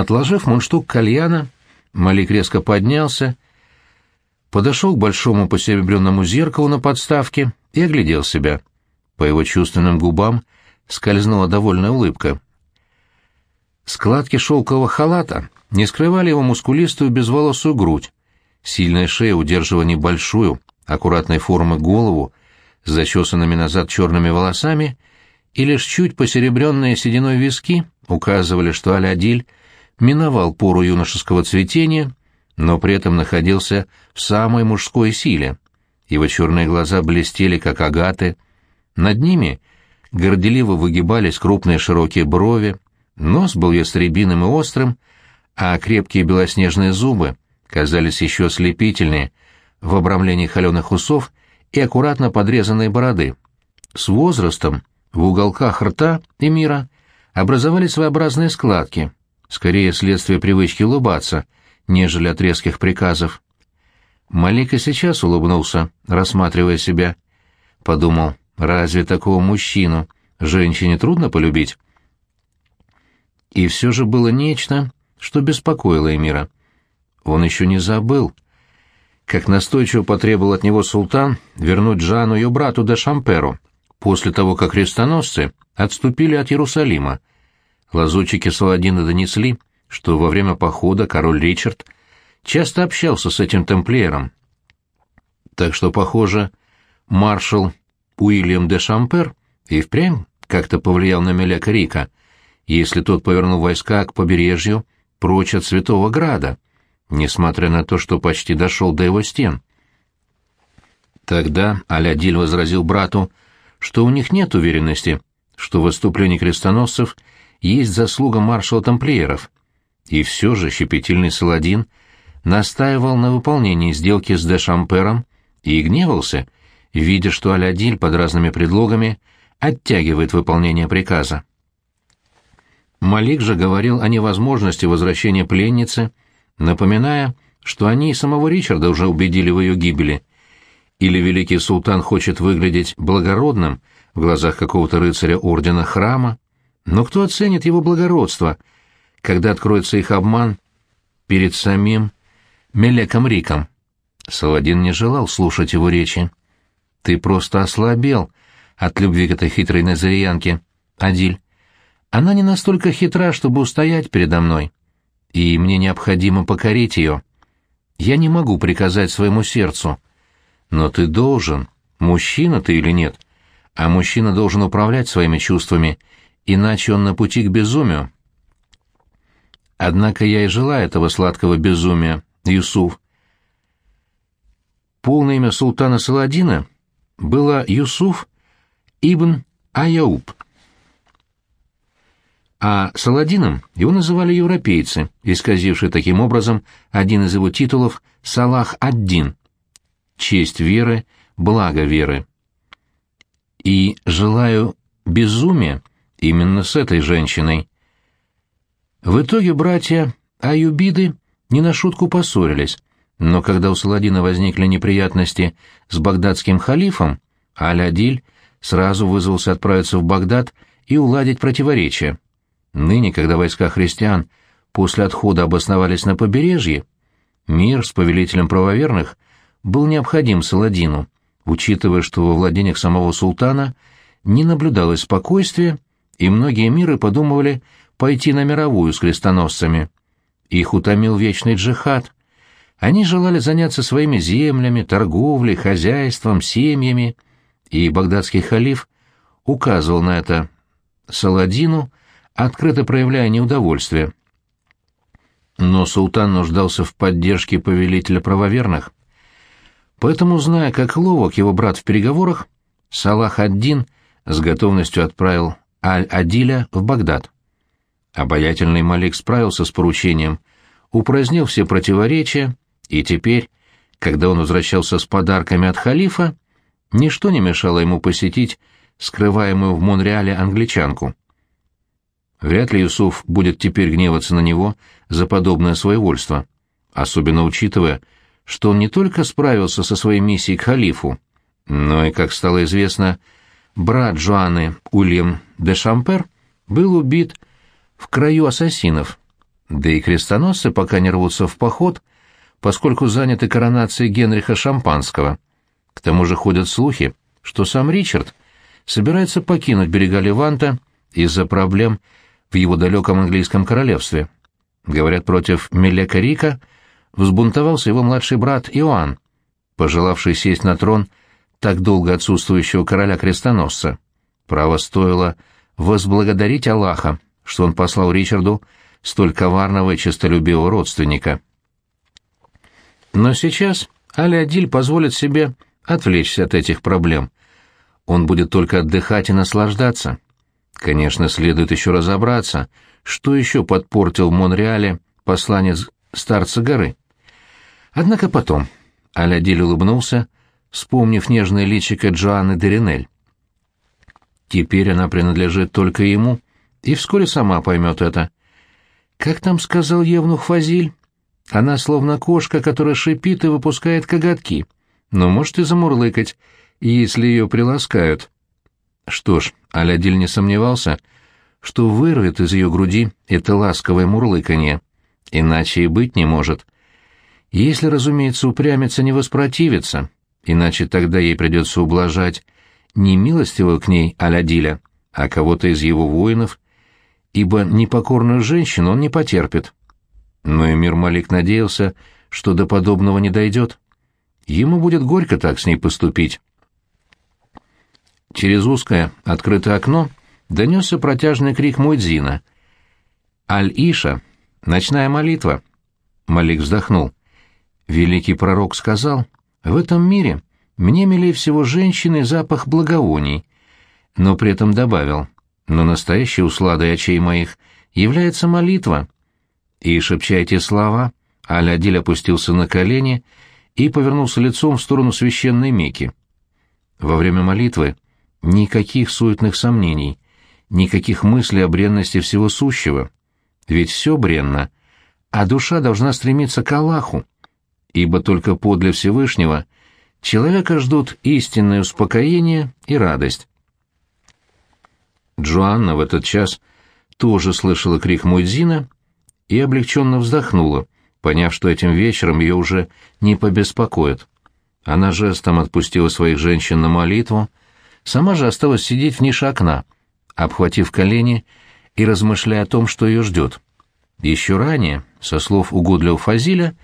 Отложив мундштук кальяна, Малик резко поднялся, подошел к большому посеребренному зеркалу на подставке и оглядел себя. По его чувственным губам скользнула довольная улыбка. Складки шелкового халата не скрывали его мускулистую безволосую грудь. Сильная шея удерживала небольшую, аккуратной формы голову с зачесанными назад черными волосами, и лишь чуть посеребренные сединой виски указывали, что Алядиль миновал пору юношеского цветения, но при этом находился в самой мужской силе. Его черные глаза блестели, как агаты. Над ними горделиво выгибались крупные широкие брови, нос был ястребиным и острым, а крепкие белоснежные зубы казались еще слепительнее в обрамлении холеных усов и аккуратно подрезанной бороды. С возрастом в уголках рта и мира образовались своеобразные складки, скорее следствие привычки улыбаться, нежели от резких приказов. Малик и сейчас улыбнулся, рассматривая себя. Подумал, разве такого мужчину женщине трудно полюбить? И все же было нечто, что беспокоило Эмира. Он еще не забыл, как настойчиво потребовал от него султан вернуть Жанну ее брату де Шамперу, после того, как крестоносцы отступили от Иерусалима. Лазутчики Саладина донесли, что во время похода король Ричард часто общался с этим темплиером. Так что, похоже, маршал Уильям де Шампер и впрямь как-то повлиял на Меляка Рика, если тот повернул войска к побережью прочь от Святого Града, несмотря на то, что почти дошел до его стен. Тогда Алядиль возразил брату, что у них нет уверенности, что выступление крестоносцев есть заслуга маршала тамплиеров, и все же щепетильный Саладин настаивал на выполнении сделки с де Шампером и гневался, видя, что Алядиль под разными предлогами оттягивает выполнение приказа. Малик же говорил о невозможности возвращения пленницы, напоминая, что они и самого Ричарда уже убедили в ее гибели. Или великий султан хочет выглядеть благородным в глазах какого-то рыцаря ордена храма, но кто оценит его благородство, когда откроется их обман перед самим Мелеком Риком? Саладин не желал слушать его речи. «Ты просто ослабел от любви к этой хитрой назариянке, Адиль. Она не настолько хитра, чтобы устоять передо мной, и мне необходимо покорить ее. Я не могу приказать своему сердцу. Но ты должен, мужчина ты или нет, а мужчина должен управлять своими чувствами, иначе он на пути к безумию. Однако я и желаю этого сладкого безумия, Юсуф. Полное имя султана Саладина было Юсуф ибн Аяуб а Саладином его называли европейцы, исказившие таким образом один из его титулов «Салах ад-Дин» — честь веры, благо веры. И желаю безумия именно с этой женщиной. В итоге братья Аюбиды не на шутку поссорились, но когда у Саладина возникли неприятности с багдадским халифом, Аль-Адиль сразу вызвался отправиться в Багдад и уладить противоречия. Ныне, когда войска христиан после отхода обосновались на побережье, мир с повелителем правоверных был необходим Саладину, учитывая, что во владениях самого султана не наблюдалось спокойствия, и многие миры подумывали пойти на мировую с крестоносцами. Их утомил вечный джихад. Они желали заняться своими землями, торговлей, хозяйством, семьями, и багдадский халиф указывал на это Саладину, открыто проявляя неудовольствие. Но султан нуждался в поддержке повелителя правоверных. Поэтому, зная, как ловок его брат в переговорах, Салах ад-Дин с готовностью отправил Аль-Адиля в Багдад. Обаятельный Малик справился с поручением, упразднил все противоречия, и теперь, когда он возвращался с подарками от халифа, ничто не мешало ему посетить скрываемую в Монреале англичанку. Вряд ли Юсуф будет теперь гневаться на него за подобное своевольство, особенно учитывая, что он не только справился со своей миссией к халифу, но и, как стало известно, брат Жуаны Ульям де Шампер был убит в краю ассасинов. Да и крестоносцы пока не рвутся в поход, поскольку заняты коронацией Генриха Шампанского. К тому же ходят слухи, что сам Ричард собирается покинуть берега Леванта из-за проблем в его далеком английском королевстве. Говорят, против Мелека Рика взбунтовался его младший брат Иоанн, пожелавший сесть на трон так долго отсутствующего короля-крестоносца. Право стоило возблагодарить Аллаха, что он послал Ричарду столь коварного и честолюбивого родственника. Но сейчас Алиадиль позволит себе отвлечься от этих проблем. Он будет только отдыхать и наслаждаться. Конечно, следует еще разобраться, что еще подпортил в Монреале посланец старца горы. Однако потом Алядиль улыбнулся, вспомнив нежное личико Джоанны Деринель. Теперь она принадлежит только ему, и вскоре сама поймет это. Как там сказал Евнух Фазиль? Она словно кошка, которая шипит и выпускает коготки, но может и замурлыкать, если ее приласкают. Что ж, Алядиль не сомневался, что вырвет из ее груди это ласковое мурлыканье. Иначе и быть не может. Если, разумеется, упрямиться не воспротивится, иначе тогда ей придется ублажать не милостивого к ней Алядиля, а кого-то из его воинов, ибо непокорную женщину он не потерпит. Но Эмир Малик надеялся, что до подобного не дойдет. Ему будет горько так с ней поступить. Через узкое открытое окно донесся протяжный крик Муэдзина. «Аль-Иша! Ночная молитва!» Малик вздохнул. Великий пророк сказал, «В этом мире мне милее всего женщины запах благовоний», но при этом добавил, но настоящей усладой очей моих является молитва. И, шепча эти слова, Аль-Адиль опустился на колени и повернулся лицом в сторону священной Мекки. Во время молитвы никаких суетных сомнений, никаких мыслей о бренности всего сущего. Ведь все бренно, а душа должна стремиться к Аллаху, ибо только подле Всевышнего человека ждут истинное успокоение и радость. Джоанна в этот час тоже слышала крик Муэдзина и облегченно вздохнула, поняв, что этим вечером ее уже не побеспокоят. Она жестом отпустила своих женщин на молитву, сама же осталась сидеть в нише окна, обхватив колени и размышляя о том, что ее ждет. Еще ранее, со слов угодливого Фазиля,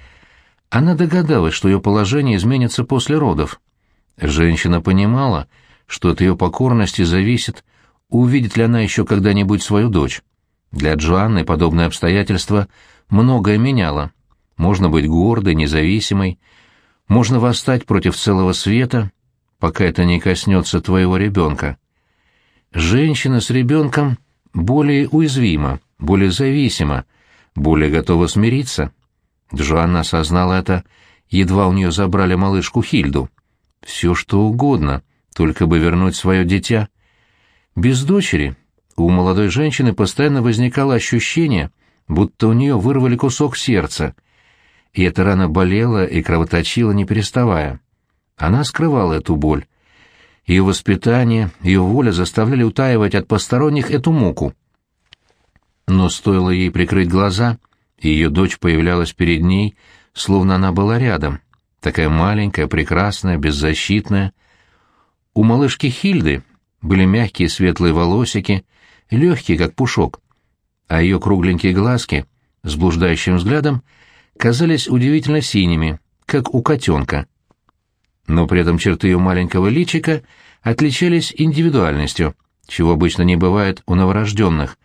она догадалась, что ее положение изменится после родов. Женщина понимала, что от ее покорности зависит увидит ли она еще когда-нибудь свою дочь. Для Джоанны подобное обстоятельство многое меняло. Можно быть гордой, независимой, можно восстать против целого света, пока это не коснется твоего ребенка. Женщина с ребенком более уязвима, более зависима, более готова смириться. Джоанна осознала это, едва у нее забрали малышку Хильду. Все что угодно, только бы вернуть свое дитя — без дочери у молодой женщины постоянно возникало ощущение, будто у нее вырвали кусок сердца, и эта рана болела и кровоточила, не переставая. Она скрывала эту боль. Ее воспитание, ее воля заставляли утаивать от посторонних эту муку. Но стоило ей прикрыть глаза, и ее дочь появлялась перед ней, словно она была рядом, такая маленькая, прекрасная, беззащитная. У малышки Хильды были мягкие светлые волосики, легкие, как пушок, а ее кругленькие глазки с блуждающим взглядом казались удивительно синими, как у котенка. Но при этом черты ее маленького личика отличались индивидуальностью, чего обычно не бывает у новорожденных,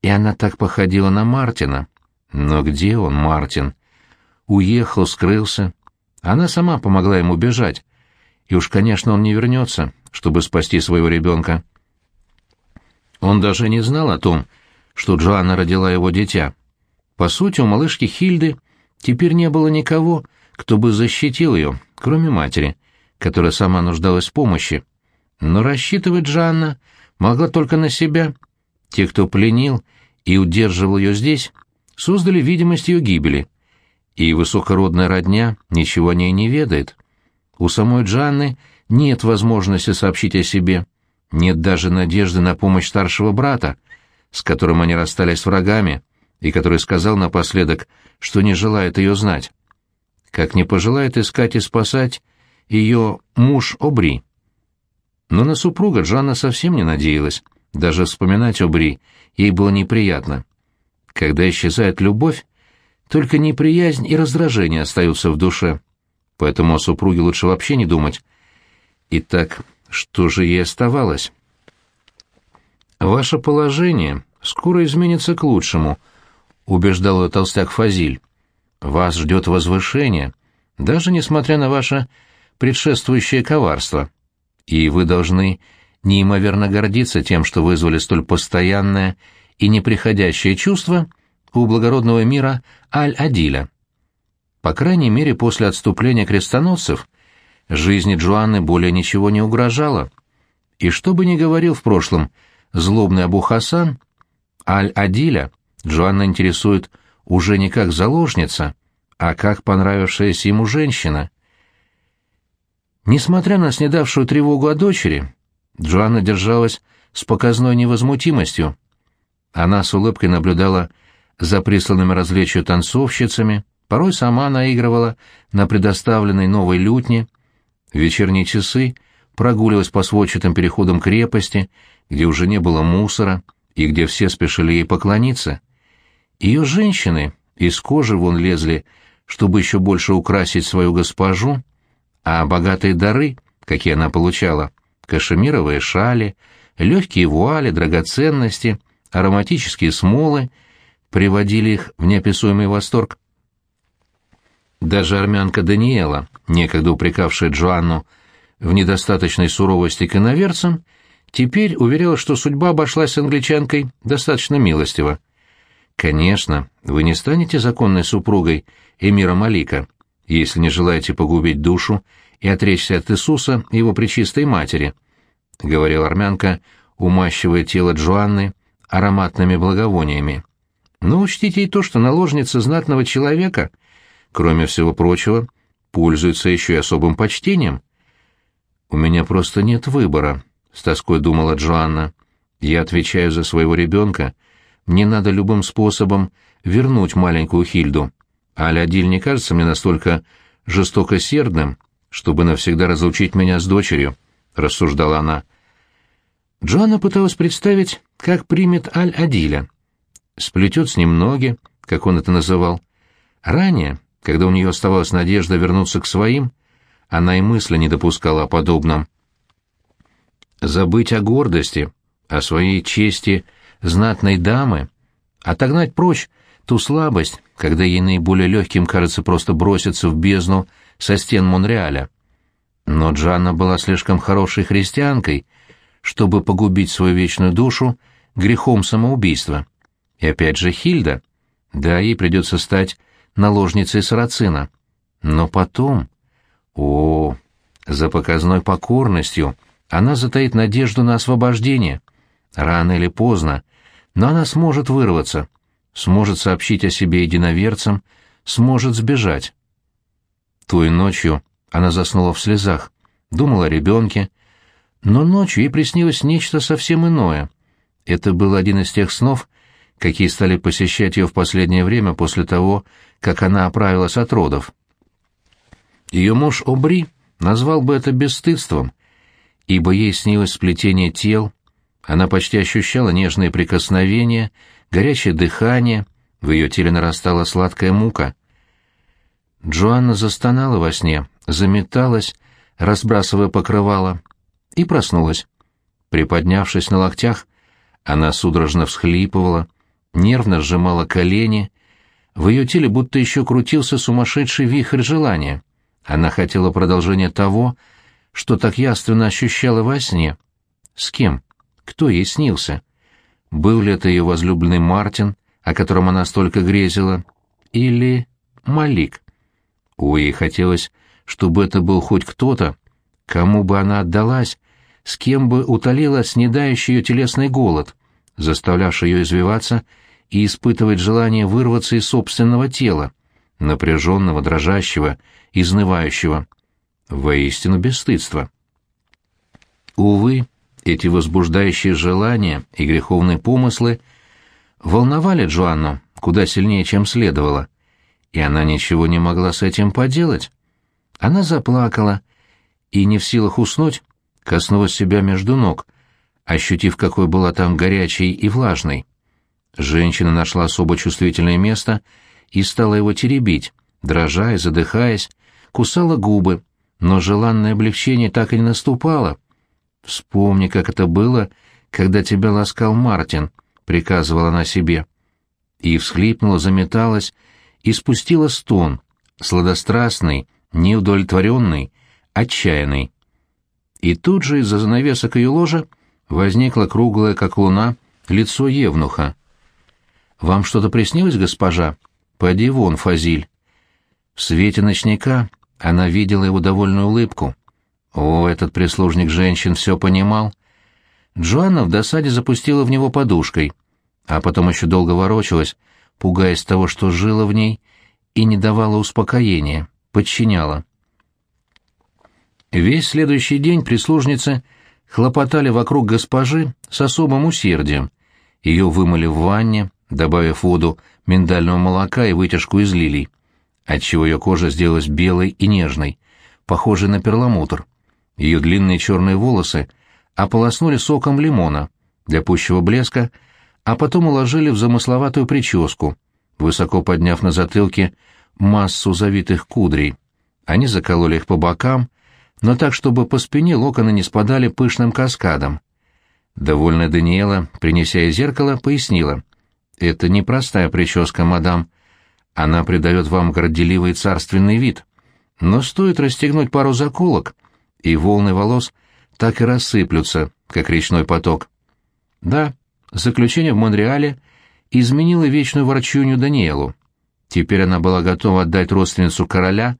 и она так походила на Мартина. Но где он, Мартин? Уехал, скрылся. Она сама помогла ему бежать. И уж, конечно, он не вернется, чтобы спасти своего ребенка. Он даже не знал о том, что Джоанна родила его дитя. По сути, у малышки Хильды теперь не было никого, кто бы защитил ее, кроме матери, которая сама нуждалась в помощи. Но рассчитывать Джоанна могла только на себя. Те, кто пленил и удерживал ее здесь, создали видимость ее гибели. И высокородная родня ничего о ней не ведает. У самой Джанны нет возможности сообщить о себе, нет даже надежды на помощь старшего брата, с которым они расстались врагами, и который сказал напоследок, что не желает ее знать. Как не пожелает искать и спасать ее муж Обри. Но на супруга Джанна совсем не надеялась. Даже вспоминать Обри ей было неприятно. Когда исчезает любовь, только неприязнь и раздражение остаются в душе. Поэтому о супруге лучше вообще не думать. Итак, что же ей оставалось? «Ваше положение скоро изменится к лучшему», — убеждал ее толстяк Фазиль. «Вас ждет возвышение, даже несмотря на ваше предшествующее коварство. И вы должны неимоверно гордиться тем, что вызвали столь постоянное и неприходящее чувство у благородного мира Аль-Адиля. По крайней мере, после отступления крестоносцев жизни Джоанны более ничего не угрожало. И что бы ни говорил в прошлом злобный Абу Хасан, Аль-Адиля Джоанна интересует уже не как заложница, а как понравившаяся ему женщина. Несмотря на снедавшую тревогу о дочери, Джоанна держалась с показной невозмутимостью. Она с улыбкой наблюдала за присланными развлечью танцовщицами, порой сама наигрывала на предоставленной новой лютне, в вечерние часы прогуливалась по сводчатым переходам крепости, где уже не было мусора и где все спешили ей поклониться. Ее женщины из кожи вон лезли, чтобы еще больше украсить свою госпожу, а богатые дары, какие она получала, кашемировые шали, легкие вуали, драгоценности, ароматические смолы, приводили их в неописуемый восторг. Даже армянка Даниэла, некогда упрекавшая Джоанну в недостаточной суровости к иноверцам, теперь уверяла, что судьба обошлась с англичанкой достаточно милостиво. «Конечно, вы не станете законной супругой эмира Малика, если не желаете погубить душу и отречься от Иисуса и его пречистой матери», — говорила армянка, умащивая тело Джоанны ароматными благовониями. «Но учтите и то, что наложница знатного человека — кроме всего прочего, пользуется еще и особым почтением. «У меня просто нет выбора», — с тоской думала Джоанна. «Я отвечаю за своего ребенка. Мне надо любым способом вернуть маленькую Хильду. А Алядиль не кажется мне настолько жестокосердным, чтобы навсегда разлучить меня с дочерью», — рассуждала она. Джоанна пыталась представить, как примет Аль-Адиля. Сплетет с ним ноги, как он это называл. Ранее, когда у нее оставалась надежда вернуться к своим, она и мысли не допускала о подобном. Забыть о гордости, о своей чести знатной дамы, отогнать прочь ту слабость, когда ей наиболее легким кажется просто броситься в бездну со стен Монреаля. Но Джанна была слишком хорошей христианкой, чтобы погубить свою вечную душу грехом самоубийства. И опять же Хильда. Да, ей придется стать наложницей Сарацина. Но потом... О, за показной покорностью она затаит надежду на освобождение. Рано или поздно, но она сможет вырваться, сможет сообщить о себе единоверцам, сможет сбежать. Той ночью она заснула в слезах, думала о ребенке, но ночью ей приснилось нечто совсем иное. Это был один из тех снов, какие стали посещать ее в последнее время после того, как она оправилась от родов. Ее муж Обри назвал бы это бесстыдством, ибо ей снилось сплетение тел, она почти ощущала нежные прикосновения, горячее дыхание, в ее теле нарастала сладкая мука. Джоанна застонала во сне, заметалась, разбрасывая покрывало, и проснулась. Приподнявшись на локтях, она судорожно всхлипывала, нервно сжимала колени, в ее теле будто еще крутился сумасшедший вихрь желания. Она хотела продолжения того, что так яственно ощущала во сне. С кем? Кто ей снился? Был ли это ее возлюбленный Мартин, о котором она столько грезила? Или Малик? Ей хотелось, чтобы это был хоть кто-то, кому бы она отдалась, с кем бы утолила снедающий ее телесный голод, заставлявший ее извиваться и испытывать желание вырваться из собственного тела, напряженного, дрожащего, изнывающего. Воистину бесстыдство. Увы, эти возбуждающие желания и греховные помыслы волновали Джоанну, куда сильнее, чем следовало. И она ничего не могла с этим поделать. Она заплакала и, не в силах уснуть, коснулась себя между ног, ощутив, какой была там горячей и влажной. Женщина нашла особо чувствительное место и стала его теребить, дрожа и задыхаясь, кусала губы, но желанное облегчение так и не наступало. «Вспомни, как это было, когда тебя ласкал Мартин», — приказывала она себе. И всхлипнула, заметалась и спустила стон, сладострастный, неудовлетворенный, отчаянный. И тут же из-за занавесок ее ложа возникло круглое, как луна, лицо Евнуха. «Вам что-то приснилось, госпожа? Поди вон, Фазиль». В свете ночника она видела его довольную улыбку. О, этот прислужник женщин все понимал. Джоанна в досаде запустила в него подушкой, а потом еще долго ворочалась, пугаясь того, что жило в ней, и не давала успокоения, подчиняла. Весь следующий день прислужницы хлопотали вокруг госпожи с особым усердием. Ее вымыли в ванне, добавив воду миндального молока и вытяжку из лилий, отчего ее кожа сделалась белой и нежной, похожей на перламутр. Ее длинные черные волосы ополоснули соком лимона для пущего блеска, а потом уложили в замысловатую прическу, высоко подняв на затылке массу завитых кудрей. Они закололи их по бокам, но так, чтобы по спине локоны не спадали пышным каскадом. Довольная Даниэла, принеся зеркало, пояснила. «Это непростая прическа, мадам. Она придает вам горделивый царственный вид. Но стоит расстегнуть пару заколок, и волны волос так и рассыплются, как речной поток. Да, заключение в Монреале изменило вечную ворчунью Даниэлу. Теперь она была готова отдать родственницу короля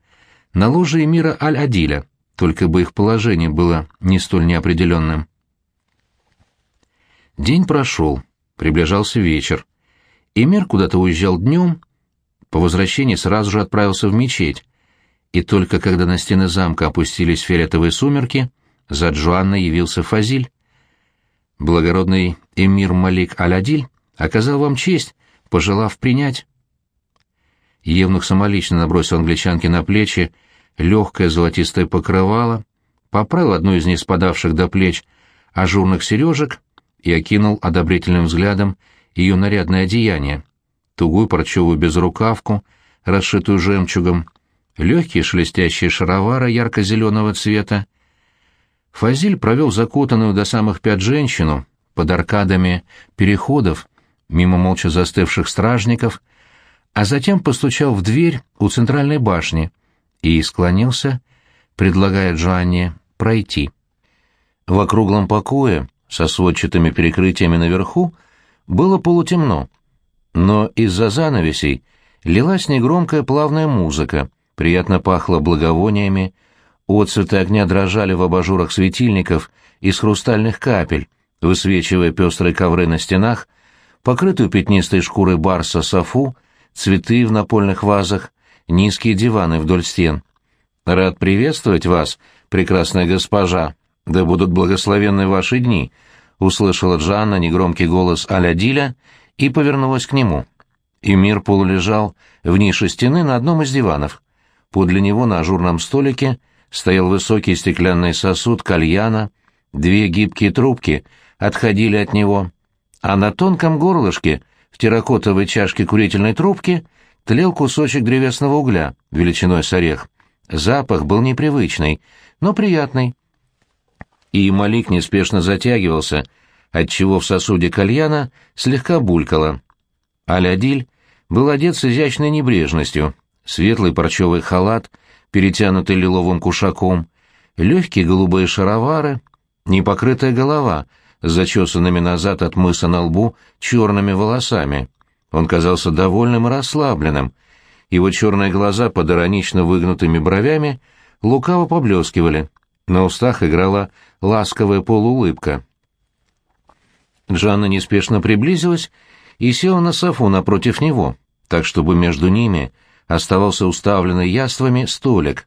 на ложе эмира Аль-Адиля, только бы их положение было не столь неопределенным. День прошел, приближался вечер. Эмир куда-то уезжал днем, по возвращении сразу же отправился в мечеть, и только когда на стены замка опустились фиолетовые сумерки, за Джоанной явился Фазиль. Благородный эмир Малик Алядиль оказал вам честь, пожелав принять. Евнух самолично набросил англичанке на плечи легкое золотистое покрывало, поправил одну из них спадавших до плеч ажурных сережек и окинул одобрительным взглядом ее нарядное одеяние, тугую парчевую безрукавку, расшитую жемчугом, легкие шелестящие шаровары ярко-зеленого цвета. Фазиль провел закутанную до самых пят женщину под аркадами переходов, мимо молча застывших стражников, а затем постучал в дверь у центральной башни и склонился, предлагая Джоанне пройти. В округлом покое, со сводчатыми перекрытиями наверху, было полутемно, но из-за занавесей лилась негромкая плавная музыка, приятно пахло благовониями, отцветы огня дрожали в абажурах светильников из хрустальных капель, высвечивая пестрые ковры на стенах, покрытую пятнистой шкурой барса софу, цветы в напольных вазах, низкие диваны вдоль стен. «Рад приветствовать вас, прекрасная госпожа, да будут благословенны ваши дни», — услышала Джанна негромкий голос Алядиля и повернулась к нему. Эмир полулежал в нише стены на одном из диванов. Подле него на ажурном столике стоял высокий стеклянный сосуд кальяна, две гибкие трубки отходили от него, а на тонком горлышке в терракотовой чашке курительной трубки тлел кусочек древесного угля, величиной с орех. Запах был непривычный, но приятный. И Малик неспешно затягивался, отчего в сосуде кальяна слегка булькало. Алядиль был одет с изящной небрежностью, светлый парчевый халат, перетянутый лиловым кушаком, легкие голубые шаровары, непокрытая голова с зачесанными назад от мыса на лбу черными волосами. Он казался довольным и расслабленным. Его черные глаза под иронично выгнутыми бровями лукаво поблескивали. На устах играла ласковая полуулыбка. Джанна неспешно приблизилась и села на софу напротив него, так чтобы между ними оставался уставленный яствами столик.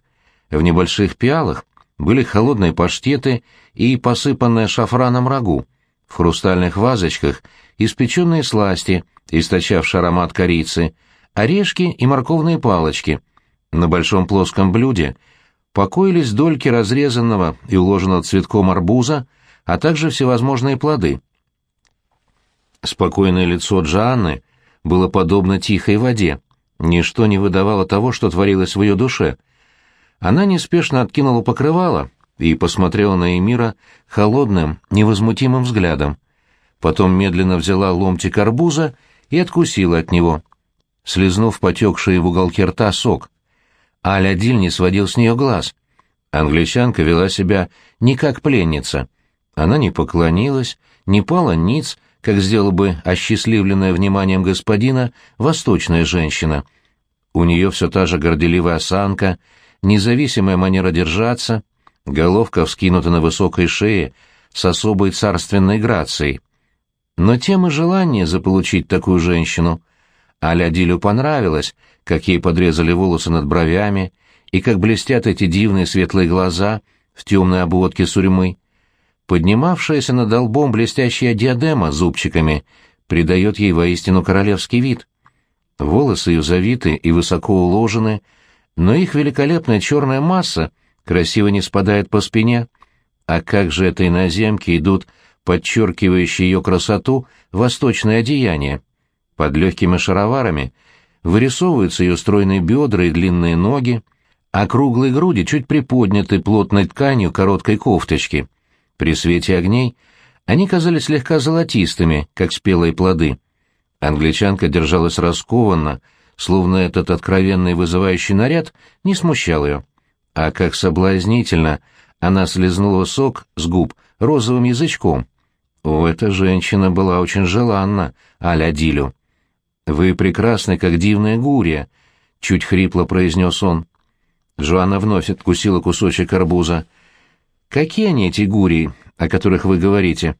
В небольших пиалах были холодные паштеты и посыпанное шафраном рагу, в хрустальных вазочках испеченные сласти источавший аромат корицы, орешки и морковные палочки. На большом плоском блюде покоились дольки разрезанного и уложенного цветком арбуза, а также всевозможные плоды. Спокойное лицо Джанны было подобно тихой воде. Ничто не выдавало того, что творилось в ее душе. Она неспешно откинула покрывало и посмотрела на Эмира холодным, невозмутимым взглядом. Потом медленно взяла ломтик арбуза и откусила от него, слезнув потекший в уголке рта сок. Аля Диль не сводил с нее глаз. Англичанка вела себя не как пленница. Она не поклонилась, не пала ниц, как сделала бы осчастливленная вниманием господина восточная женщина. У нее все та же горделивая осанка, независимая манера держаться, головка вскинута на высокой шее с особой царственной грацией. Но тем и желание заполучить такую женщину. Аля понравилось, как ей подрезали волосы над бровями, и как блестят эти дивные светлые глаза в темной обводке сурьмы. Поднимавшаяся над долбом блестящая диадема с зубчиками придает ей воистину королевский вид. Волосы ее завиты и высоко уложены, но их великолепная черная масса красиво не спадает по спине. А как же этой иноземки идут подчеркивающие ее красоту восточное одеяние? Под легкими шароварами вырисовываются ее стройные бедра и длинные ноги, а круглые груди чуть приподняты плотной тканью короткой кофточки — при свете огней они казались слегка золотистыми, как спелые плоды. Англичанка держалась раскованно, словно этот откровенный вызывающий наряд не смущал ее. А как соблазнительно она слезнула сок с губ розовым язычком. О, эта женщина была очень желанна, а-ля Дилю. «Вы прекрасны, как дивная гурия», — чуть хрипло произнес он. Жуанна вновь откусила кусочек арбуза. Какие они, эти гурии, о которых вы говорите?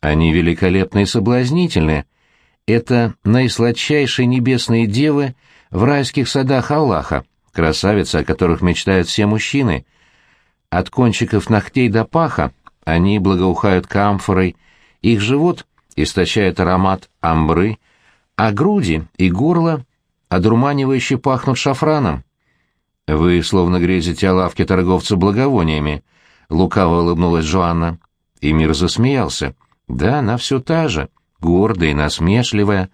Они великолепны и соблазнительны. Это наисладчайшие небесные девы в райских садах Аллаха, красавицы, о которых мечтают все мужчины. От кончиков ногтей до паха они благоухают камфорой, их живот источает аромат амбры, а груди и горло одурманивающе пахнут шафраном. Вы словно грезите о лавке торговца благовониями, — лукаво улыбнулась Жоанна. И мир засмеялся. «Да, она все та же, гордая и насмешливая,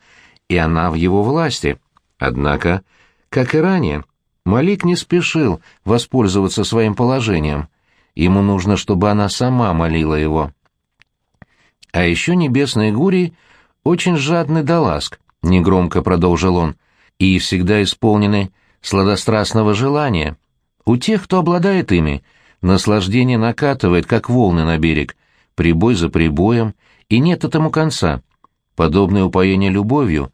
и она в его власти. Однако, как и ранее, Малик не спешил воспользоваться своим положением. Ему нужно, чтобы она сама молила его. А еще небесные гурии очень жадны до ласк, — негромко продолжил он, — и всегда исполнены сладострастного желания. У тех, кто обладает ими, — Наслаждение накатывает, как волны на берег, прибой за прибоем, и нет этому конца. Подобное упоение любовью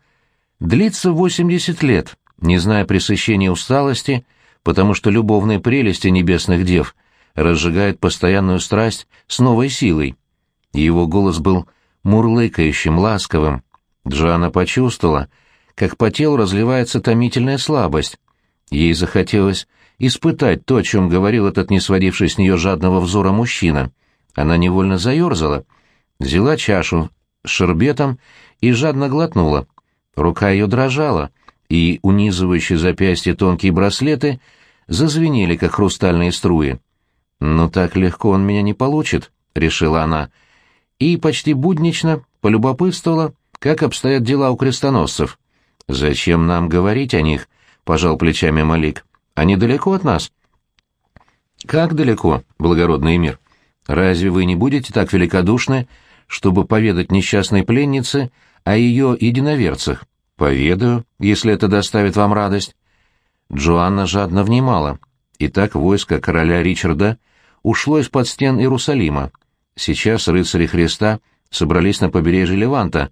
длится 80 лет, не зная пресыщения усталости, потому что любовные прелести небесных дев разжигают постоянную страсть с новой силой. Его голос был мурлыкающим, ласковым. Джана почувствовала, как по телу разливается томительная слабость. Ей захотелось испытать то, о чем говорил этот не сводивший с нее жадного взора мужчина. Она невольно заерзала, взяла чашу с шербетом и жадно глотнула. Рука ее дрожала, и унизывающие запястье тонкие браслеты зазвенели, как хрустальные струи. «Но так легко он меня не получит», — решила она, и почти буднично полюбопытствовала, как обстоят дела у крестоносцев. «Зачем нам говорить о них?» — пожал плечами Малик. Они далеко от нас?» «Как далеко, благородный мир? Разве вы не будете так великодушны, чтобы поведать несчастной пленнице о ее единоверцах? Поведаю, если это доставит вам радость». Джоанна жадно внимала. Итак, войско короля Ричарда ушло из-под стен Иерусалима. Сейчас рыцари Христа собрались на побережье Леванта.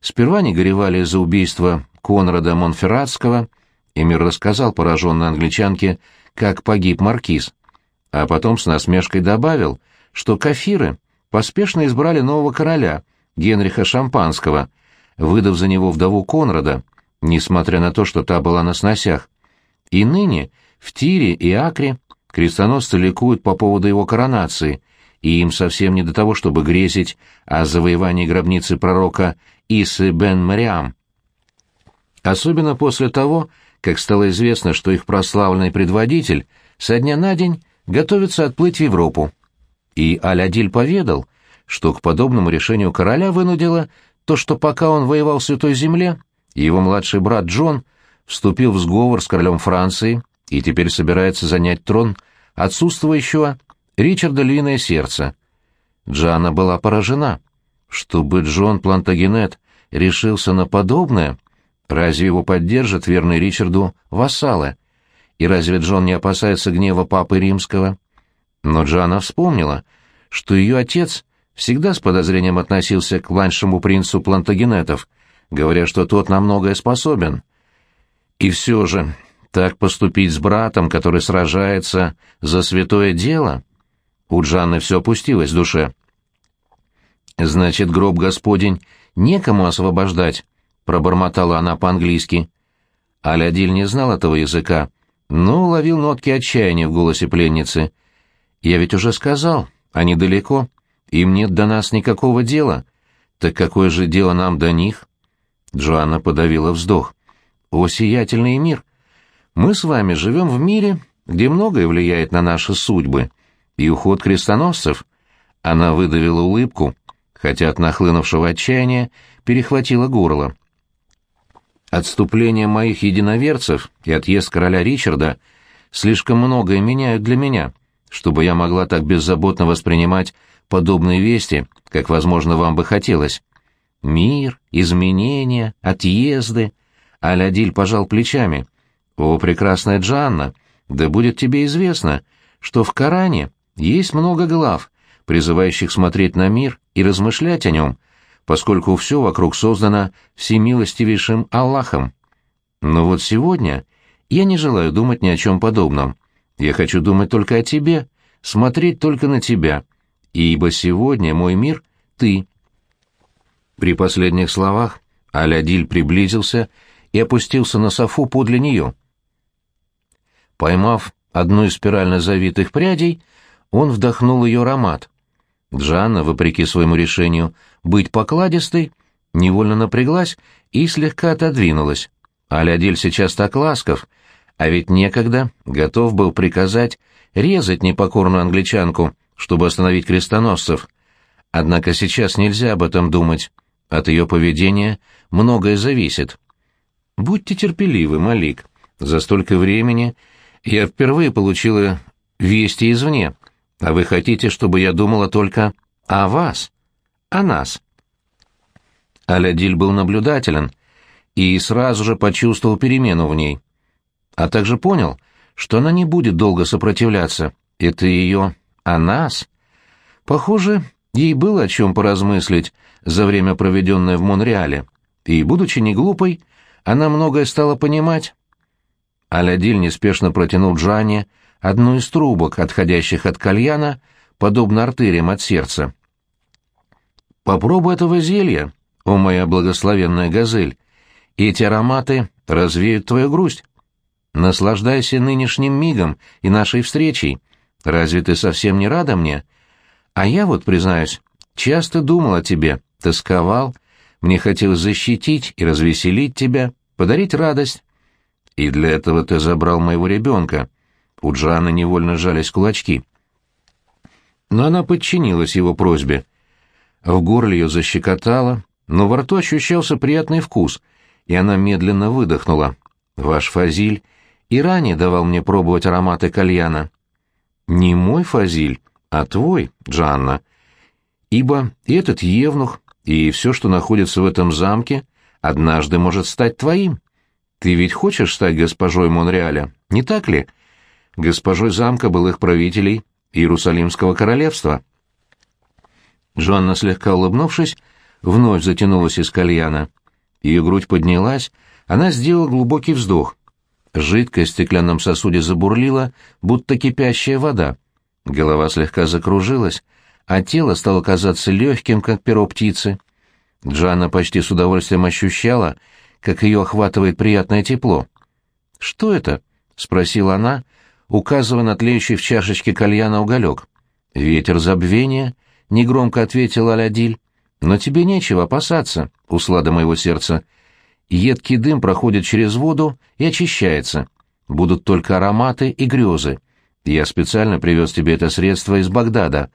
Сперва они горевали за убийство Конрада Монферратского, Эмир рассказал пораженной англичанке, как погиб маркиз, а потом с насмешкой добавил, что кафиры поспешно избрали нового короля, Генриха Шампанского, выдав за него вдову Конрада, несмотря на то, что та была на сносях. И ныне в Тире и Акре крестоносцы ликуют по поводу его коронации, и им совсем не до того, чтобы грезить о завоевании гробницы пророка Исы бен Мариам. Особенно после того, как стало известно, что их прославленный предводитель со дня на день готовится отплыть в Европу. И Алядиль поведал, что к подобному решению короля вынудило то, что пока он воевал в Святой Земле, его младший брат Джон вступил в сговор с королем Франции и теперь собирается занять трон отсутствующего Ричарда Львиное Сердце. Джанна была поражена. Чтобы Джон Плантагенет решился на подобное, разве его поддержат верные Ричарду вассалы? И разве Джон не опасается гнева папы римского? Но Джанна вспомнила, что ее отец всегда с подозрением относился к младшему принцу Плантагенетов, говоря, что тот на многое способен. И все же, так поступить с братом, который сражается за святое дело? У Джанны все опустилось в душе. «Значит, гроб Господень некому освобождать», — пробормотала она по-английски. Алядиль не знал этого языка, но уловил нотки отчаяния в голосе пленницы. «Я ведь уже сказал, они далеко, им нет до нас никакого дела. Так какое же дело нам до них?» Джоанна подавила вздох. «О, сиятельный мир! Мы с вами живем в мире, где многое влияет на наши судьбы, и уход крестоносцев...» Она выдавила улыбку, хотя от нахлынувшего отчаяния перехватило горло. Отступление моих единоверцев и отъезд короля Ричарда слишком многое меняют для меня, чтобы я могла так беззаботно воспринимать подобные вести, как, возможно, вам бы хотелось. Мир, изменения, отъезды. Алядиль пожал плечами. О, прекрасная Джанна, да будет тебе известно, что в Коране есть много глав, призывающих смотреть на мир и размышлять о нем, поскольку все вокруг создано всемилостивейшим Аллахом. Но вот сегодня я не желаю думать ни о чем подобном. Я хочу думать только о тебе, смотреть только на тебя, ибо сегодня мой мир — ты. При последних словах Алядиль приблизился и опустился на софу подле нее. Поймав одну из спирально завитых прядей, он вдохнул ее аромат. Джанна, вопреки своему решению быть покладистой, невольно напряглась и слегка отодвинулась. Алядель сейчас так ласков, а ведь некогда готов был приказать резать непокорную англичанку, чтобы остановить крестоносцев. Однако сейчас нельзя об этом думать. От ее поведения многое зависит. Будьте терпеливы, Малик. За столько времени я впервые получила вести извне. А вы хотите, чтобы я думала только о вас, о нас?» Алядиль был наблюдателен и сразу же почувствовал перемену в ней, а также понял, что она не будет долго сопротивляться. Это ее о нас. Похоже, ей было о чем поразмыслить за время, проведенное в Монреале, и, будучи не глупой, она многое стала понимать. Алядиль неспешно протянул Джане одну из трубок, отходящих от кальяна, подобно артериям от сердца. «Попробуй этого зелья, о моя благословенная газель, и эти ароматы развеют твою грусть. Наслаждайся нынешним мигом и нашей встречей. Разве ты совсем не рада мне? А я вот, признаюсь, часто думал о тебе, тосковал, мне хотелось защитить и развеселить тебя, подарить радость. И для этого ты забрал моего ребенка». У Джаны невольно сжались кулачки. Но она подчинилась его просьбе. В горле ее защекотало, но во рту ощущался приятный вкус, и она медленно выдохнула. «Ваш Фазиль и ранее давал мне пробовать ароматы кальяна». «Не мой Фазиль, а твой, Джанна. Ибо и этот евнух, и все, что находится в этом замке, однажды может стать твоим. Ты ведь хочешь стать госпожой Монреаля, не так ли?» Госпожой замка былых правителей Иерусалимского королевства. Жанна, слегка улыбнувшись, вновь затянулась из кальяна. Ее грудь поднялась, она сделала глубокий вздох. Жидкость в стеклянном сосуде забурлила, будто кипящая вода. Голова слегка закружилась, а тело стало казаться легким, как перо птицы. Джанна почти с удовольствием ощущала, как ее охватывает приятное тепло. «Что это?» — спросила она, указывая на тлеющий в чашечке кальяна уголек. «Ветер забвения», — негромко ответил Алядиль. «Но тебе нечего опасаться, услада моего сердца. Едкий дым проходит через воду и очищается. Будут только ароматы и грезы. Я специально привез тебе это средство из Багдада.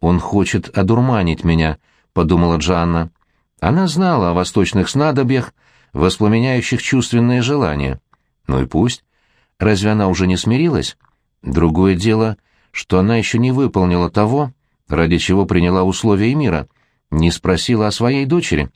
Он хочет одурманить меня, — подумала Джанна. Она знала о восточных снадобьях, воспламеняющих чувственные желания. Ну и пусть. Разве она уже не смирилась? Другое дело, что она еще не выполнила того, ради чего приняла условия мира, не спросила о своей дочери.